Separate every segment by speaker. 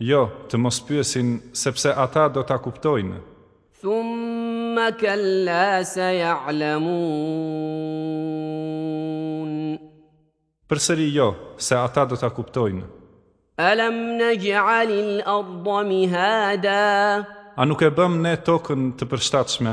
Speaker 1: Jo, të mos pyesin, sepse ata do ta kuptojnë.
Speaker 2: Thumma kalla saya'lamun.
Speaker 1: Përsëri jo, se ata do ta kuptojnë.
Speaker 2: Alam naj'al al-ardha mihada.
Speaker 1: A nuk e bëmë ne tokën të përshtatshme?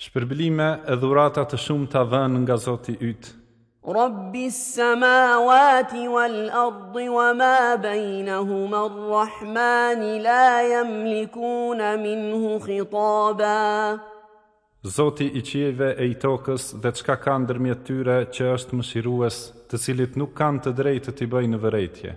Speaker 1: Shpërblime e dhurata të shumta dhënë nga Zoti yt.
Speaker 2: Rabbi s-samawati wal-ardhi wa ma bainahuma ar-Rahmani la yamlikuna minhu khitaba.
Speaker 1: Zoti i qiejve e i tokës dhe çka ka ndërmjet tyre që është mëshirues, të cilit nuk kanë të drejtë t'i bëjnë vërejtje.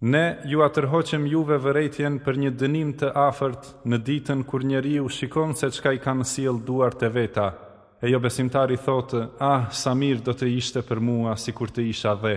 Speaker 1: Ne jua tërhoqëm juve vërejtjen për një dënim të afërt në ditën kur njeriu shikon se çka i kanë sjellë duart e veta, e jobesimtari thotë, Ah, sa mirë do të ishte për mua sikur të isha dhe.